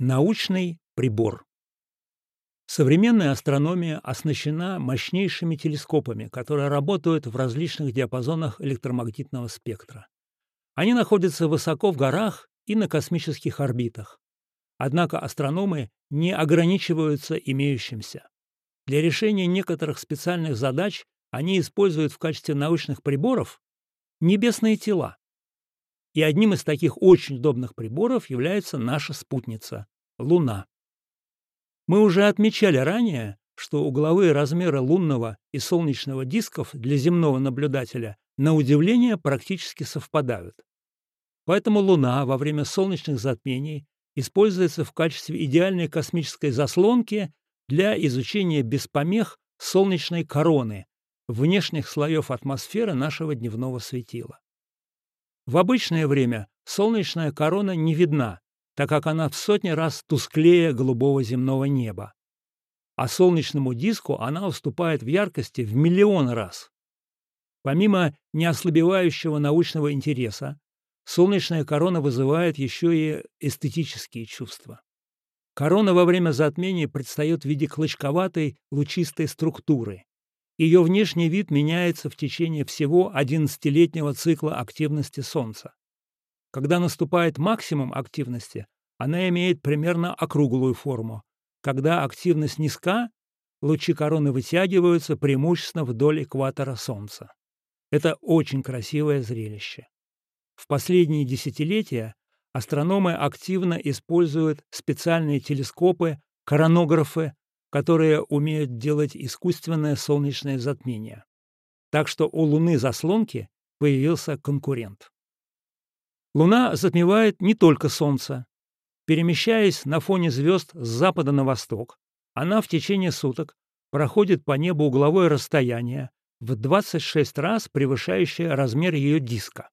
Научный прибор. Современная астрономия оснащена мощнейшими телескопами, которые работают в различных диапазонах электромагнитного спектра. Они находятся высоко в горах и на космических орбитах. Однако астрономы не ограничиваются имеющимся. Для решения некоторых специальных задач они используют в качестве научных приборов небесные тела. И одним из таких очень удобных приборов является наша спутница – Луна. Мы уже отмечали ранее, что угловые размеры лунного и солнечного дисков для земного наблюдателя на удивление практически совпадают. Поэтому Луна во время солнечных затмений используется в качестве идеальной космической заслонки для изучения без помех солнечной короны, внешних слоев атмосферы нашего дневного светила. В обычное время солнечная корона не видна, так как она в сотни раз тусклее голубого земного неба. А солнечному диску она уступает в яркости в миллион раз. Помимо неослабевающего научного интереса, солнечная корона вызывает еще и эстетические чувства. Корона во время затмения предстает в виде клочковатой лучистой структуры. Ее внешний вид меняется в течение всего 11-летнего цикла активности Солнца. Когда наступает максимум активности, она имеет примерно округлую форму. Когда активность низка, лучи короны вытягиваются преимущественно вдоль экватора Солнца. Это очень красивое зрелище. В последние десятилетия астрономы активно используют специальные телескопы, коронографы, которые умеют делать искусственное солнечное затмение. Так что у Луны заслонки появился конкурент. Луна затмевает не только Солнце. Перемещаясь на фоне звезд с запада на восток, она в течение суток проходит по небу угловое расстояние в 26 раз превышающее размер ее диска.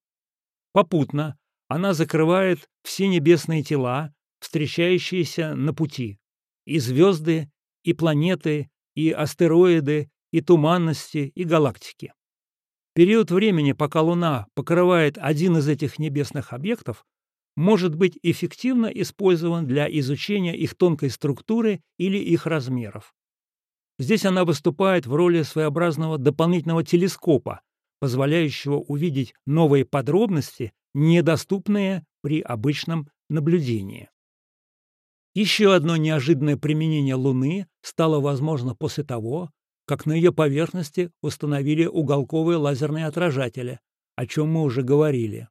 Попутно она закрывает все небесные тела, встречающиеся на пути, и звезды, и планеты, и астероиды, и туманности, и галактики. Период времени, пока Луна покрывает один из этих небесных объектов, может быть эффективно использован для изучения их тонкой структуры или их размеров. Здесь она выступает в роли своеобразного дополнительного телескопа, позволяющего увидеть новые подробности, недоступные при обычном наблюдении. Еще одно неожиданное применение Луны стало возможно после того, как на ее поверхности установили уголковые лазерные отражатели, о чем мы уже говорили.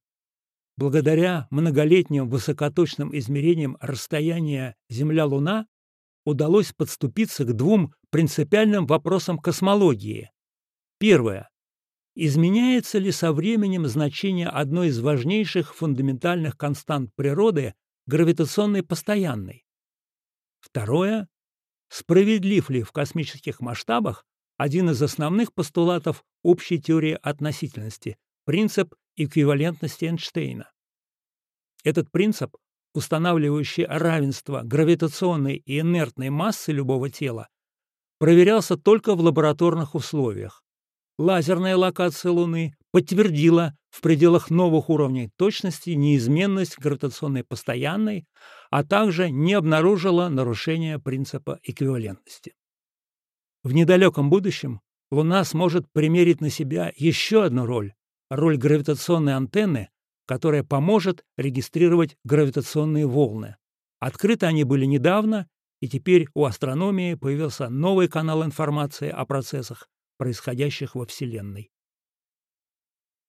Благодаря многолетним высокоточным измерениям расстояния Земля-Луна удалось подступиться к двум принципиальным вопросам космологии. Первое. Изменяется ли со временем значение одной из важнейших фундаментальных констант природы – гравитационной постоянной? Второе. Справедлив ли в космических масштабах один из основных постулатов общей теории относительности – принцип эквивалентности Эйнштейна? Этот принцип, устанавливающий равенство гравитационной и инертной массы любого тела, проверялся только в лабораторных условиях. Лазерная локация Луны подтвердила в пределах новых уровней точности неизменность гравитационной постоянной, а также не обнаружила нарушения принципа эквивалентности. В недалеком будущем Луна сможет примерить на себя еще одну роль – роль гравитационной антенны, которая поможет регистрировать гравитационные волны. Открыты они были недавно, и теперь у астрономии появился новый канал информации о процессах, происходящих во Вселенной.